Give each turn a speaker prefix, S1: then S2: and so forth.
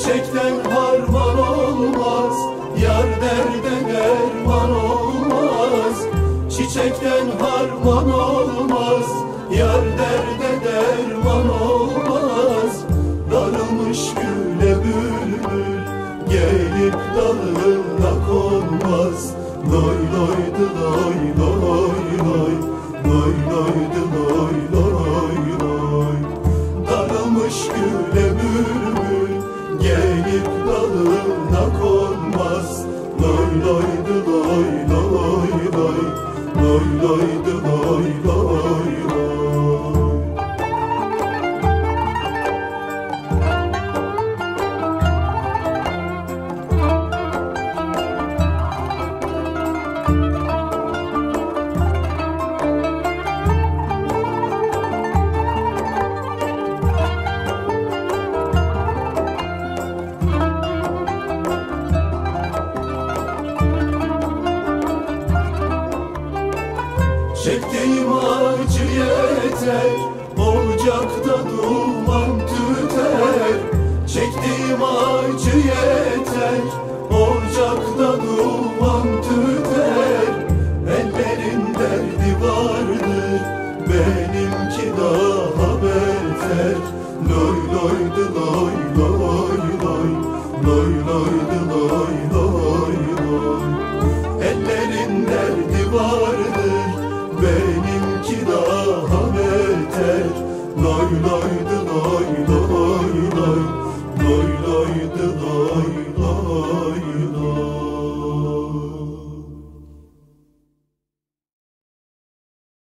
S1: Çiçekten harman olmaz Yar derde derman olmaz. Çiçekten harman olmaz Yar derde derman olmaz. Darılmış güle bülbül Gelip dalına konmaz. Loy loy dı loy loy loy Loy loy dı loy loy. Gelip dalına konmaz. Loy loy dı Çektiğim acı yeter Ocakta duman tüter. Çektiğim acı yeter Ocakta duman tüter. Ellerin derdi vardır Benimki daha beter. Loy loy loy loy loy Loy loy loy loy loy. Ellerin derdi you know.